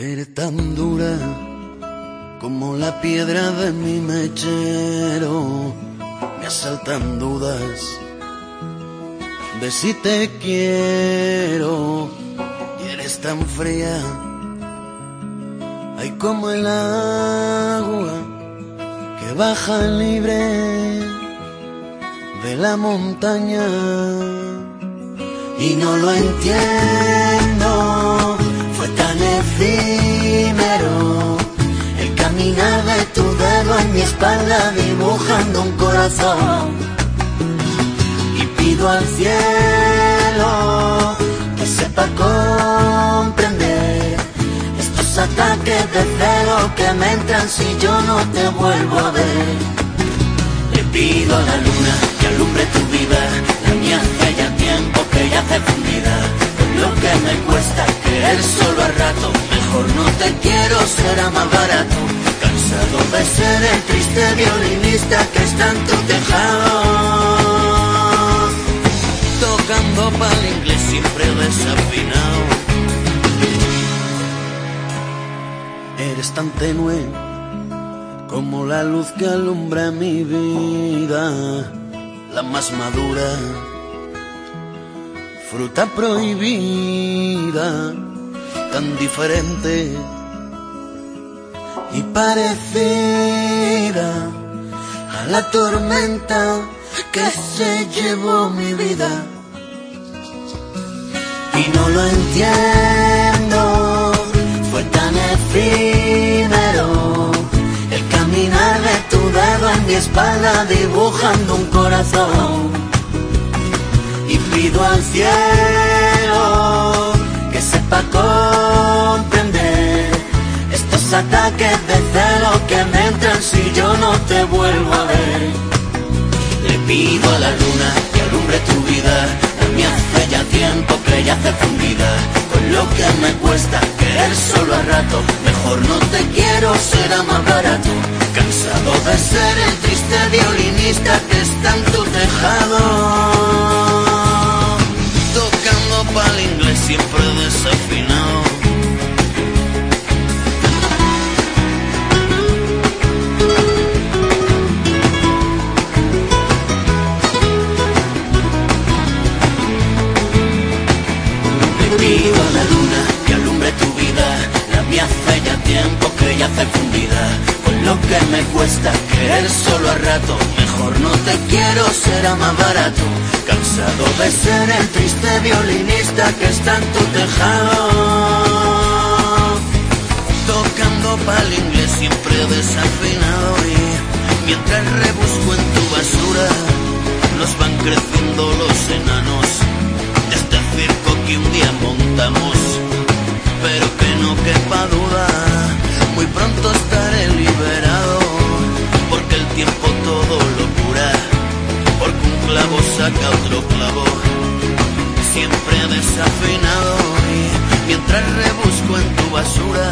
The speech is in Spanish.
Eres tan dura como la piedra de mi mechero. Me asaltan dudas de si te quiero. Y eres tan fría, hay como el agua que baja libre de la montaña. Y no lo entiendo, espalda dibujando un corazón. Y pido al cielo que sepa comprender estos ataques de celo que me entran si yo no te vuelvo a ver. Le pido a la luna que alumbre tu vida, la mía hace ya tiempo que ya hace fundida. Con lo que me cuesta querer solo a rato, mejor no te quiero, será más barato. De ser el triste violinista que está en tu tejado. Tocando pa'l inglés siempre desafinado. Eres tan tenue como la luz que alumbra mi vida, la más madura, fruta prohibida, tan diferente y parecida a la tormenta que se llevó mi vida. Y no lo entiendo, fue tan efímero el caminar de tu dedo en mi espalda dibujando un corazón. Y pido al cielo ya hace fundida. Con lo que me cuesta querer solo a rato, mejor no te quiero, será más barato. Cansado de ser el triste violinista que está en tu tejado. Hace ya tiempo que ya hace fundida. Con lo que me cuesta querer solo a rato, mejor no te quiero, será más barato. Cansado de ser el triste violinista que está en tu tejado. Tocando pa'l inglés siempre desafinado y mientras rebusco en otro clavo, siempre desafinado. Y mientras rebusco en tu basura,